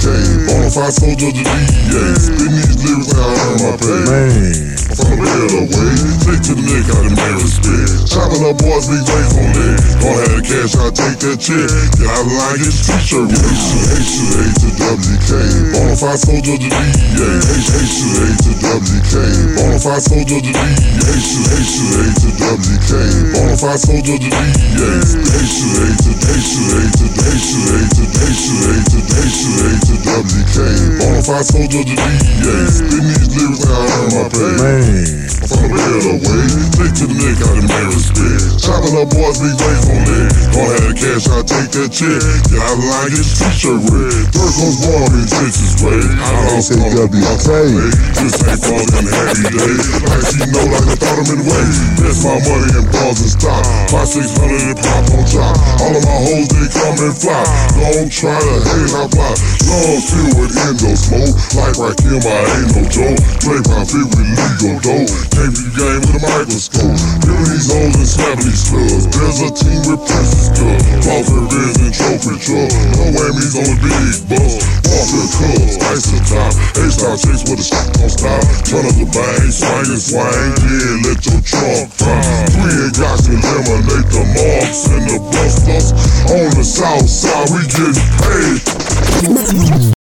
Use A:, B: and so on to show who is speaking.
A: Bonafide soldier to DEA. Spin these lyrics, I earn my pay.
B: Man.
A: From the bed away, take to the neck of man respect. Chopping up boys, big banks on that. Gonna have the cash, I take that check. Get out of line, get t-shirt H to H to A to WK. Bonafide soldier to DEA. H H to A to WK. Bonafide soldier to DEA. H to H to A to WK. Bonafide soldier to DEA. H to A to H to A to H to A to H to A to H to A to WK. Bonafide soldier to DEA. Spin these lyrics, I earn my pay.
B: Man.
A: From the bed away, take to the neck of man respect. Chopping up boys, banks on that. Gonna have the cash, I take that check. Out of line, get the t-shirt red. Third coast warm in Texas way. I on the
B: WK.
A: This ain't fun and happy day. Like she know, like I thought I'm in the way. Invest my money in balls and stock. Five, six hundred and pop on top. All of my hoes, they come and fly. Don't try to hate, I fly. Long filled with endo smoke. Like Rakim, I ain't no joke. Play profit with legal dope. Came to the game with a microscope. Killing these hoes and slapping these slugs. There's a team with princess cup. Crawford Riz and trophy truck. No whammies on the big bus. Walker Cubs, ice the top. H-Star chicks with a shot don't stop. Turn up the bang, swing and swing. Yeah, let your trunk pop. Three and eliminate the marks and the busters. On the south side, we getting paid.